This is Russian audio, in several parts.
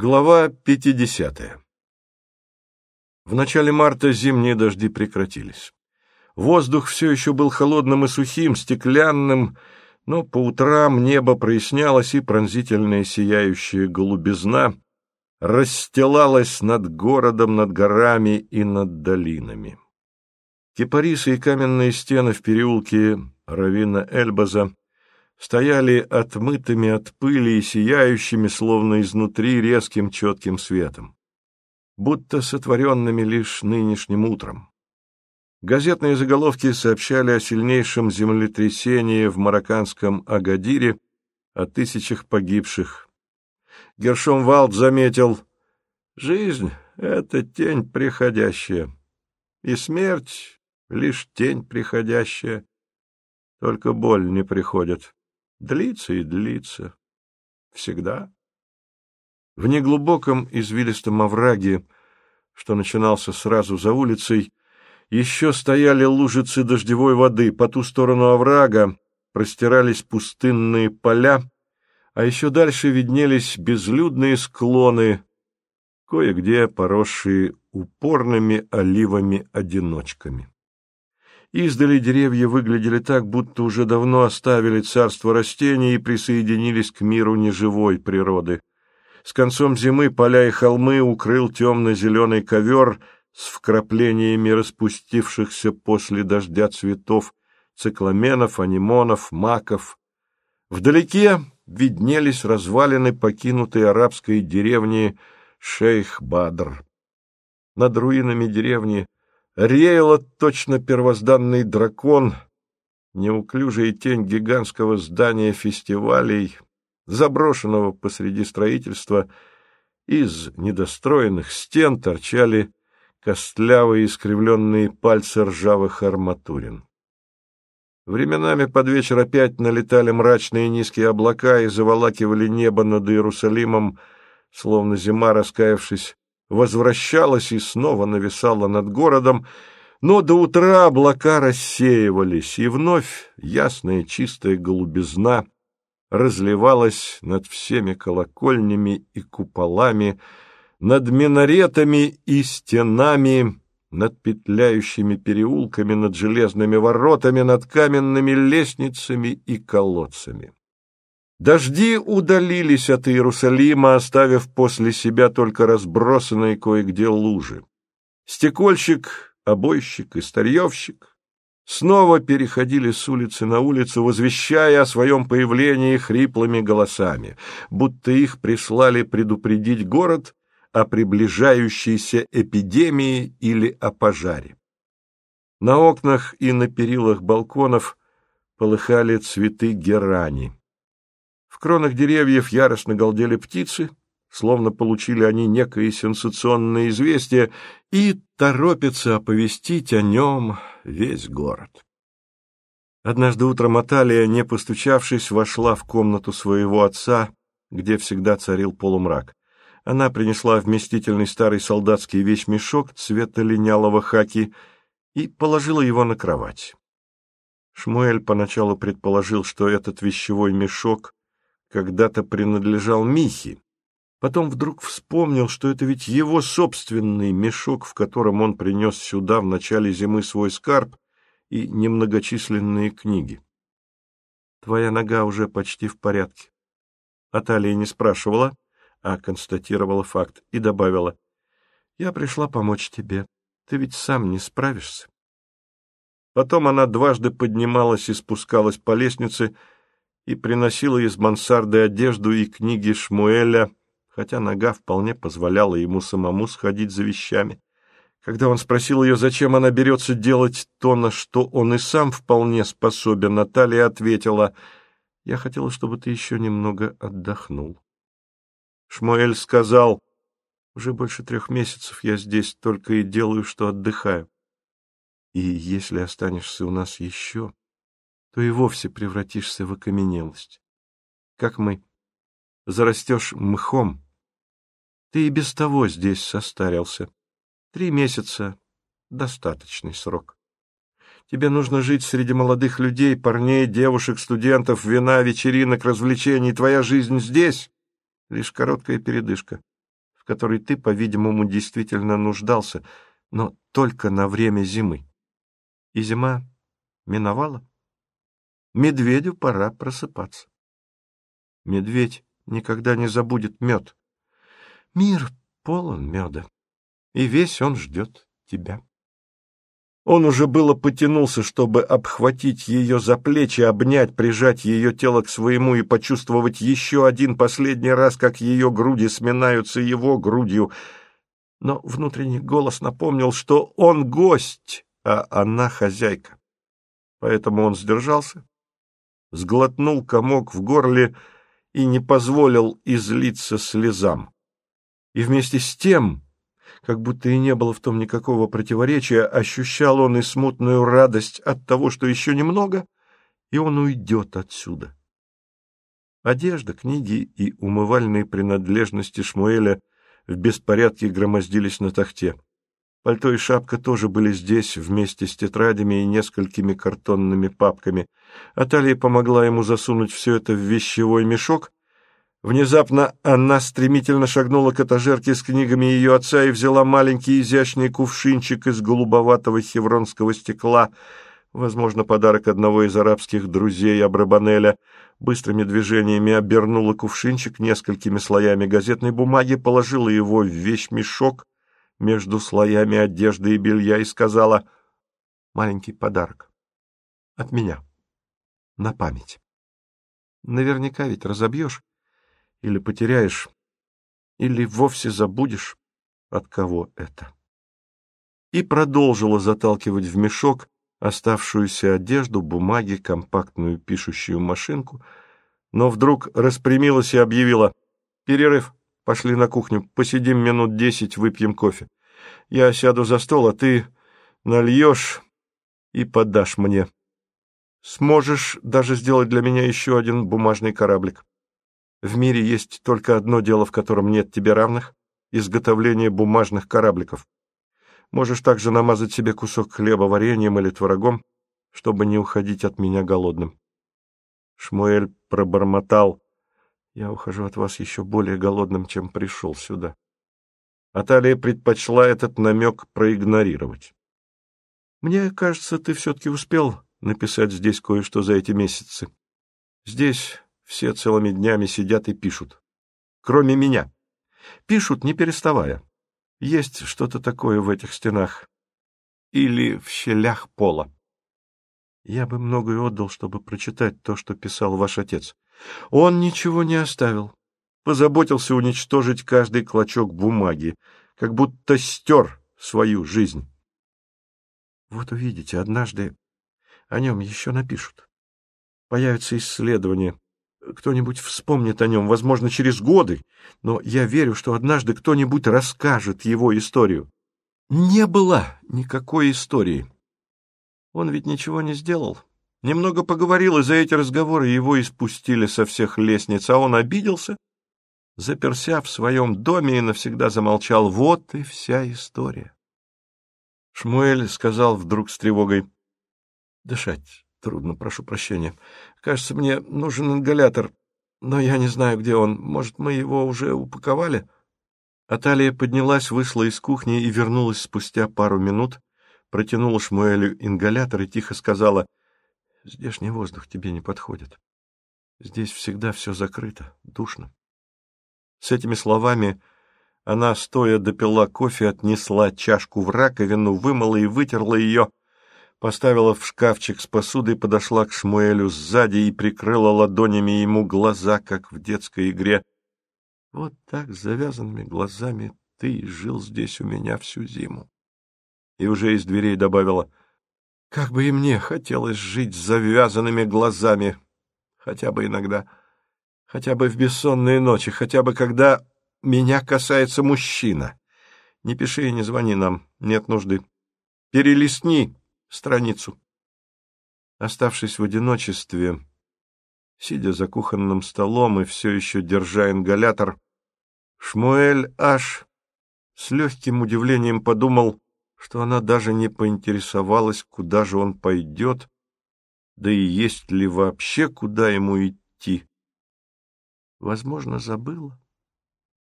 Глава 50. В начале марта зимние дожди прекратились. Воздух все еще был холодным и сухим, стеклянным, но по утрам небо прояснялось, и пронзительная сияющая голубизна расстилалась над городом, над горами и над долинами. Кипарисы и каменные стены в переулке Равина Эльбаза стояли отмытыми от пыли и сияющими, словно изнутри, резким четким светом, будто сотворенными лишь нынешним утром. Газетные заголовки сообщали о сильнейшем землетрясении в марокканском Агадире, о тысячах погибших. Гершом Валд заметил, «Жизнь — это тень приходящая, и смерть — лишь тень приходящая, только боль не приходит». Длится и длится. Всегда. В неглубоком извилистом овраге, что начинался сразу за улицей, еще стояли лужицы дождевой воды, по ту сторону оврага простирались пустынные поля, а еще дальше виднелись безлюдные склоны, кое-где поросшие упорными оливами-одиночками. Издали деревья выглядели так, будто уже давно оставили царство растений и присоединились к миру неживой природы. С концом зимы поля и холмы укрыл темно-зеленый ковер с вкраплениями распустившихся после дождя цветов цикламенов, анимонов, маков. Вдалеке виднелись развалины покинутой арабской деревни Шейх-Бадр. Над руинами деревни реяло точно первозданный дракон, неуклюжая тень гигантского здания фестивалей, заброшенного посреди строительства, из недостроенных стен торчали костлявые искривленные пальцы ржавых арматурин. Временами под вечер опять налетали мрачные низкие облака и заволакивали небо над Иерусалимом, словно зима, раскаявшись, возвращалась и снова нависала над городом, но до утра облака рассеивались, и вновь ясная чистая голубизна разливалась над всеми колокольнями и куполами, над минаретами и стенами, над петляющими переулками, над железными воротами, над каменными лестницами и колодцами. Дожди удалились от Иерусалима, оставив после себя только разбросанные кое-где лужи. Стекольщик, обойщик и старьевщик снова переходили с улицы на улицу, возвещая о своем появлении хриплыми голосами, будто их прислали предупредить город о приближающейся эпидемии или о пожаре. На окнах и на перилах балконов полыхали цветы герани. В кронах деревьев яростно галдели птицы, словно получили они некое сенсационное известие, и торопятся оповестить о нем весь город. Однажды утром Аталия, не постучавшись, вошла в комнату своего отца, где всегда царил полумрак. Она принесла вместительный старый солдатский вещмешок цвета линялого хаки и положила его на кровать. Шмуэль поначалу предположил, что этот вещевой мешок когда-то принадлежал Михе. Потом вдруг вспомнил, что это ведь его собственный мешок, в котором он принес сюда в начале зимы свой скарб и немногочисленные книги. Твоя нога уже почти в порядке. Аталия не спрашивала, а констатировала факт и добавила. Я пришла помочь тебе. Ты ведь сам не справишься. Потом она дважды поднималась и спускалась по лестнице, и приносила из мансарды одежду и книги Шмуэля, хотя нога вполне позволяла ему самому сходить за вещами. Когда он спросил ее, зачем она берется делать то, на что он и сам вполне способен, Наталья ответила, «Я хотела, чтобы ты еще немного отдохнул». Шмуэль сказал, «Уже больше трех месяцев я здесь только и делаю, что отдыхаю. И если останешься у нас еще, то и вовсе превратишься в окаменелость. Как мы. Зарастешь мхом. Ты и без того здесь состарился. Три месяца — достаточный срок. Тебе нужно жить среди молодых людей, парней, девушек, студентов, вина, вечеринок, развлечений. Твоя жизнь здесь — лишь короткая передышка. которой ты, по-видимому, действительно нуждался, но только на время зимы. И зима миновала. Медведю пора просыпаться. Медведь никогда не забудет мед. Мир полон меда, и весь он ждет тебя. Он уже было потянулся, чтобы обхватить ее за плечи, обнять, прижать ее тело к своему и почувствовать еще один последний раз, как ее груди сминаются его грудью. Но внутренний голос напомнил, что он гость, а она хозяйка. Поэтому он сдержался, сглотнул комок в горле и не позволил излиться слезам. И вместе с тем как будто и не было в том никакого противоречия, ощущал он и смутную радость от того, что еще немного, и он уйдет отсюда. Одежда, книги и умывальные принадлежности Шмуэля в беспорядке громоздились на тахте. Пальто и шапка тоже были здесь вместе с тетрадями и несколькими картонными папками. Аталия помогла ему засунуть все это в вещевой мешок, Внезапно она стремительно шагнула к этажерке с книгами ее отца и взяла маленький изящный кувшинчик из голубоватого хевронского стекла, возможно, подарок одного из арабских друзей Абрабанеля. Быстрыми движениями обернула кувшинчик несколькими слоями газетной бумаги, положила его в вещмешок между слоями одежды и белья и сказала «Маленький подарок. От меня. На память. Наверняка ведь разобьешь» или потеряешь, или вовсе забудешь, от кого это. И продолжила заталкивать в мешок оставшуюся одежду, бумаги, компактную пишущую машинку, но вдруг распрямилась и объявила «Перерыв, пошли на кухню, посидим минут десять, выпьем кофе. Я сяду за стол, а ты нальешь и подашь мне. Сможешь даже сделать для меня еще один бумажный кораблик. В мире есть только одно дело, в котором нет тебе равных — изготовление бумажных корабликов. Можешь также намазать себе кусок хлеба вареньем или творогом, чтобы не уходить от меня голодным. Шмуэль пробормотал. Я ухожу от вас еще более голодным, чем пришел сюда. Аталия предпочла этот намек проигнорировать. Мне кажется, ты все-таки успел написать здесь кое-что за эти месяцы. Здесь все целыми днями сидят и пишут. Кроме меня. Пишут, не переставая. Есть что-то такое в этих стенах. Или в щелях пола. Я бы многое отдал, чтобы прочитать то, что писал ваш отец. Он ничего не оставил. Позаботился уничтожить каждый клочок бумаги, как будто стер свою жизнь. Вот увидите, однажды о нем еще напишут. Появятся исследования, кто-нибудь вспомнит о нем, возможно, через годы, но я верю, что однажды кто-нибудь расскажет его историю. Не было никакой истории. Он ведь ничего не сделал. Немного поговорил, и за эти разговоры его испустили со всех лестниц, а он обиделся, заперся в своем доме и навсегда замолчал. Вот и вся история. Шмуэль сказал вдруг с тревогой. — Дышать Трудно, прошу прощения. Кажется, мне нужен ингалятор, но я не знаю, где он. Может, мы его уже упаковали?» Аталия поднялась, вышла из кухни и вернулась спустя пару минут, протянула Шмуэлю ингалятор и тихо сказала, «Здешний воздух тебе не подходит. Здесь всегда все закрыто, душно». С этими словами она, стоя допила кофе, отнесла чашку в раковину, вымыла и вытерла ее, поставила в шкафчик с посудой, подошла к Шмуэлю сзади и прикрыла ладонями ему глаза, как в детской игре. Вот так, с завязанными глазами, ты жил здесь у меня всю зиму. И уже из дверей добавила, как бы и мне хотелось жить с завязанными глазами, хотя бы иногда, хотя бы в бессонные ночи, хотя бы когда меня касается мужчина. Не пиши и не звони нам, нет нужды. Перелистни страницу. Оставшись в одиночестве, сидя за кухонным столом и все еще держа ингалятор, Шмуэль аж с легким удивлением подумал, что она даже не поинтересовалась, куда же он пойдет, да и есть ли вообще куда ему идти. Возможно, забыла.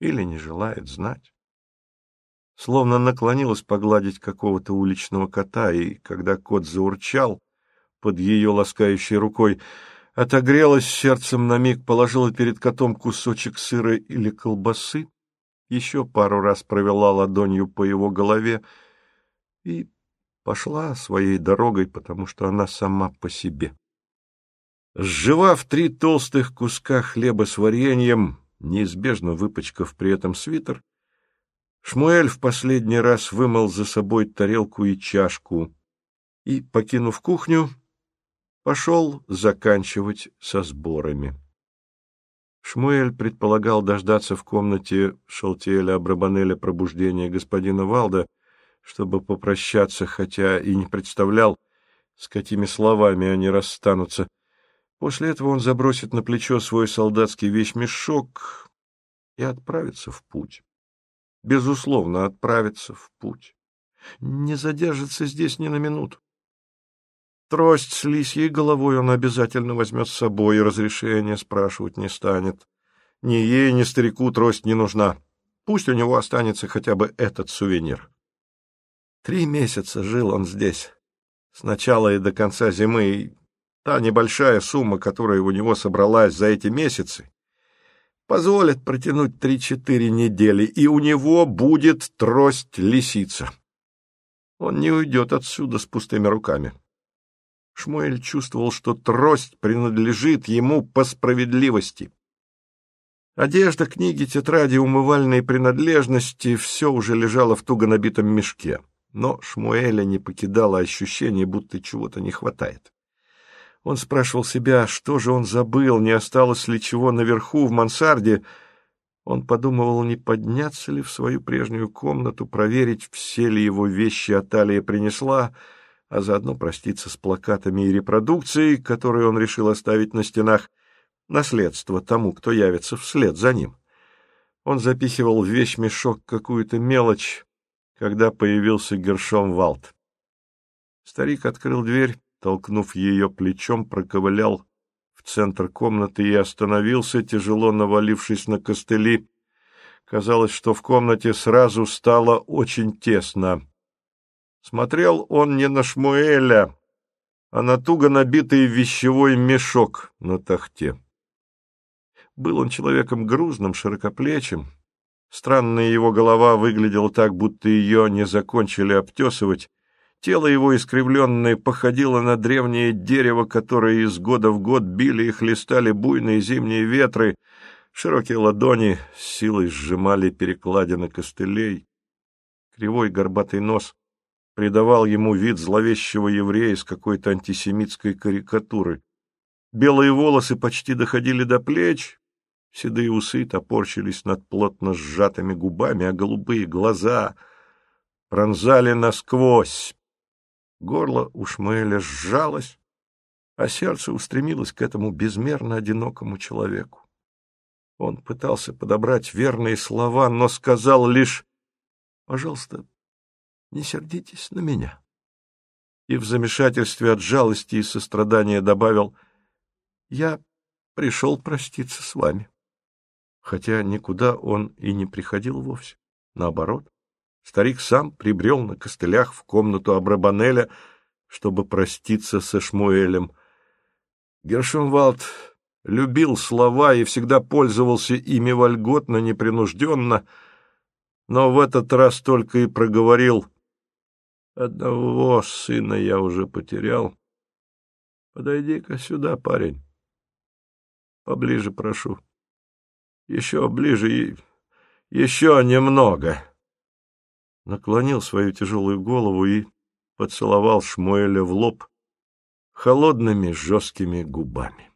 или не желает знать. Словно наклонилась погладить какого-то уличного кота, и, когда кот заурчал под ее ласкающей рукой, отогрелась сердцем на миг, положила перед котом кусочек сыра или колбасы, еще пару раз провела ладонью по его голове и пошла своей дорогой, потому что она сама по себе. Сживав три толстых куска хлеба с вареньем, неизбежно выпачкав при этом свитер, Шмуэль в последний раз вымыл за собой тарелку и чашку и, покинув кухню, пошел заканчивать со сборами. Шмуэль предполагал дождаться в комнате Шалтиэля Абрабанеля пробуждения господина Валда, чтобы попрощаться, хотя и не представлял, с какими словами они расстанутся. После этого он забросит на плечо свой солдатский вещмешок и отправится в путь. Безусловно, отправится в путь. Не задержится здесь ни на минуту. Трость с лисьей головой он обязательно возьмет с собой и разрешения спрашивать не станет. Ни ей, ни старику трость не нужна. Пусть у него останется хотя бы этот сувенир. Три месяца жил он здесь, с начала и до конца зимы, и та небольшая сумма, которая у него собралась за эти месяцы, позволит протянуть три-четыре недели, и у него будет трость лисица. Он не уйдет отсюда с пустыми руками. Шмуэль чувствовал, что трость принадлежит ему по справедливости. Одежда, книги, тетради, умывальные принадлежности — все уже лежало в туго набитом мешке. Но Шмуэля не покидало ощущение, будто чего-то не хватает. Он спрашивал себя, что же он забыл, не осталось ли чего наверху в мансарде. Он подумывал, не подняться ли в свою прежнюю комнату, проверить, все ли его вещи Аталия принесла — а заодно проститься с плакатами и репродукцией, которые он решил оставить на стенах, наследство тому, кто явится вслед за ним. Он запихивал в вещмешок какую-то мелочь, когда появился Гершом Валт. Старик открыл дверь, толкнув ее плечом, проковылял в центр комнаты и остановился, тяжело навалившись на костыли. Казалось, что в комнате сразу стало очень тесно. Смотрел он не на Шмуэля, а на туго набитый вещевой мешок на тахте. Был он человеком грузным, широкоплечим. Странная его голова выглядела так, будто ее не закончили обтесывать. Тело его искривленное походило на древнее дерево, которое из года в год били и хлестали буйные зимние ветры. Широкие ладони силой сжимали перекладины костылей. Кривой горбатый нос придавал ему вид зловещего еврея с какой-то антисемитской карикатуры. Белые волосы почти доходили до плеч, седые усы топорщились над плотно сжатыми губами, а голубые глаза пронзали насквозь. Горло у Шмаэля сжалось, а сердце устремилось к этому безмерно одинокому человеку. Он пытался подобрать верные слова, но сказал лишь «Пожалуйста, не сердитесь на меня. И в замешательстве от жалости и сострадания добавил, я пришел проститься с вами. Хотя никуда он и не приходил вовсе. Наоборот, старик сам прибрел на костылях в комнату Абрабанеля, чтобы проститься со Шмуэлем. Гершенвалд любил слова и всегда пользовался ими вольготно, непринужденно, но в этот раз только и проговорил Одного сына я уже потерял. Подойди-ка сюда, парень. Поближе прошу. Еще ближе и еще немного. Наклонил свою тяжелую голову и поцеловал Шмуэля в лоб холодными жесткими губами.